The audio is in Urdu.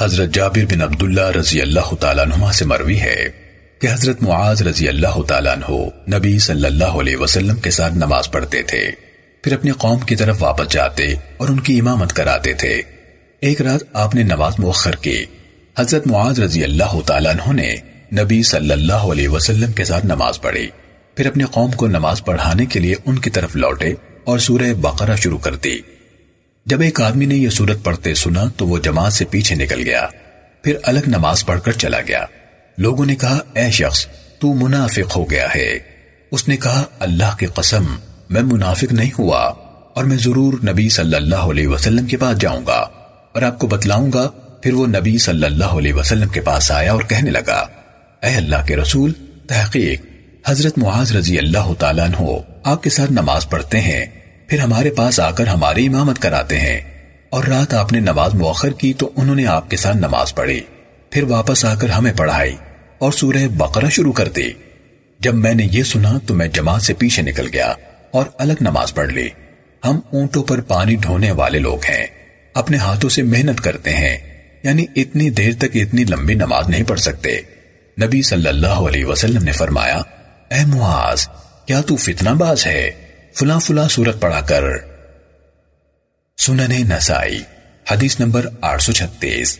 حضرت جابر بن عبداللہ رضی اللہ تعالیٰ عنہ سے مروی ہے کہ حضرت معاذ رضی اللہ تعالیٰ عنہ نبی صلی اللہ علیہ وسلم کے ساتھ نماز پڑھتے تھے۔ پھر اپنی قوم کی طرف واپس جاتے اور ان کی امامت کراتے تھے۔ ایک رات آپ نے نماز مؤخر کی۔ حضرت معاذ رضی اللہ تعالیٰ عنہ نے نبی صلی اللہ علیہ وسلم کے ساتھ نماز پڑھی۔ پھر اپنی قوم کو نماز پڑھانے کے لیے ان کی طرف لوٹے اور سورہ بقرہ شروع کر دی۔ جب ایک آدمی نے یہ سورت پڑھتے سنا تو وہ جماعت سے پیچھے نکل گیا۔ پھر الگ نماز پڑھ کر چلا گیا۔ لوگوں نے کہا، اے شخص، تو منافق ہو گیا ہے۔ اس نے کہا، اللہ کی قسم، میں منافق نہیں ہوا اور میں ضرور نبی صلی اللہ علیہ وسلم کے پاس جاؤں گا اور آپ کو بتلاؤں گا۔ پھر وہ نبی صلی اللہ علیہ وسلم کے پاس آیا اور کہنے لگا، اے اللہ کے رسول، تحقیق، حضرت معاذ رضی اللہ تعالیٰ عنہ، آپ کے ساتھ نماز پڑھتے ہیں۔ پھر ہمارے پاس آ کر ہماری امامت کراتے ہیں۔ اور رات آپ نے نماز مؤخر کی تو انہوں نے آپ کے ساتھ نماز پڑھی۔ پھر واپس آ کر ہمیں پڑھائی اور سورہ بقرہ شروع کر دی۔ جب میں نے یہ سنا تو میں جماعت سے پیچھے نکل گیا اور الگ نماز پڑھ لی۔ ہم اونٹوں پر پانی ڈھونے والے لوگ ہیں۔ اپنے ہاتھوں سے محنت کرتے ہیں۔ یعنی اتنی دیر تک اتنی لمبی نماز نہیں پڑھ سکتے۔ نبی صلی اللہ علیہ وسلم نے فرمایا، اے معاذ، کیا تو فتنہ باز ہے؟ فلاں فلاں صورت پڑھا کر۔ سنن نسائی حدیث نمبر آٹھ سو چھتیس۔